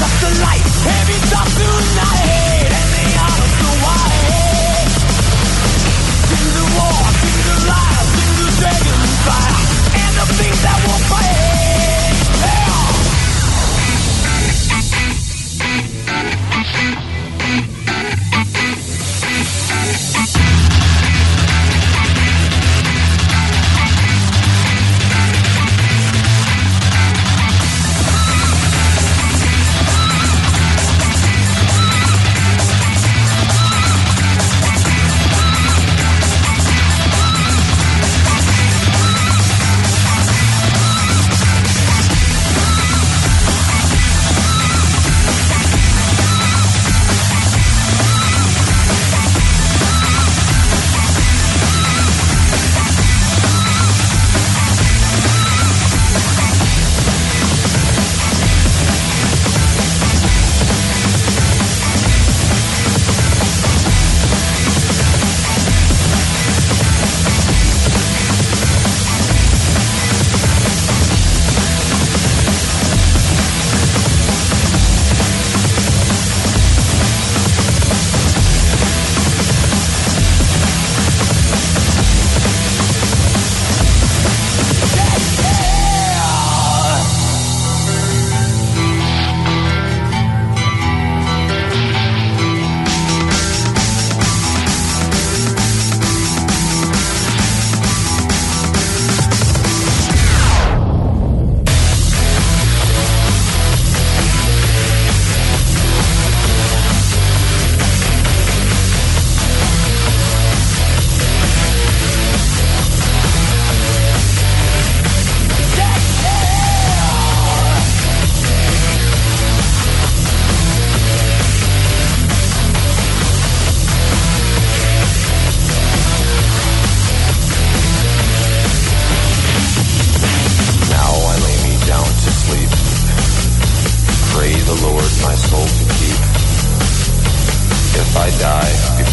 Touch the light. Heavy stuff tonight,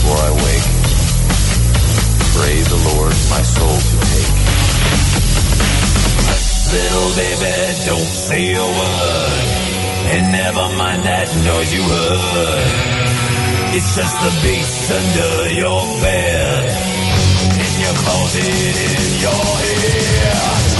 before I wake, pray the Lord my soul to take. Little baby, don't say a word. And never mind that noise you heard. It's just the beast under your bed. In your closet, in your head.